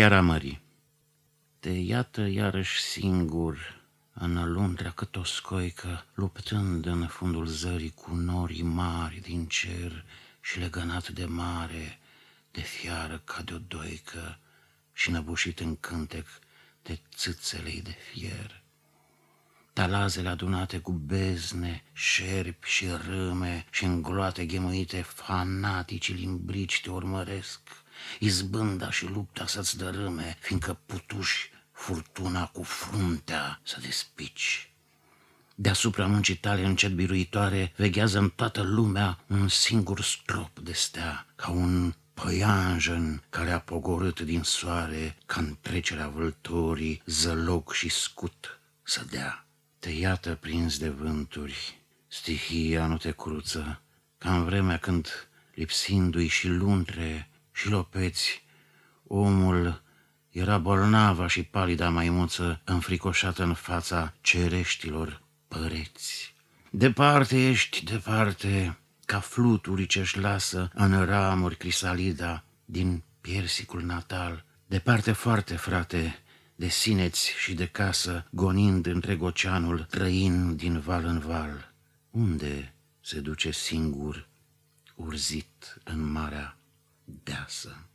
Fiara mării Te iată iarăși singur în luntrea cât o scoică, luptând în fundul zării cu norii mari din cer și legănat de mare, de fiară ca de o doică și năbușit în cântec de țâțelei de fier. Talazele adunate cu bezne, șerpi și râme și în gloate ghemuite, fanaticii limbrici te urmăresc, izbânda și lupta să-ți dărâme, fiindcă putuși furtuna cu fruntea să despici. Deasupra muncii tale încet biruitoare veghează în toată lumea un singur strop de stea, ca un păianjen care a pogorât din soare ca în trecerea vâltorii zăloc și scut să dea. Te iată prins de vânturi, stihia nu te cruță, ca în vremea când, lipsindu-i și luntre și lopeți, omul era bolnava și palida maimuță înfricoșată în fața cereștilor păreți. Departe ești, departe, ca fluturi ce-și lasă în ramuri crisalida din piersicul natal. Departe foarte, frate, de sineți și de casă, gonind întreg oceanul, trăind din val în val. Unde se duce singur, urzit în marea deasă?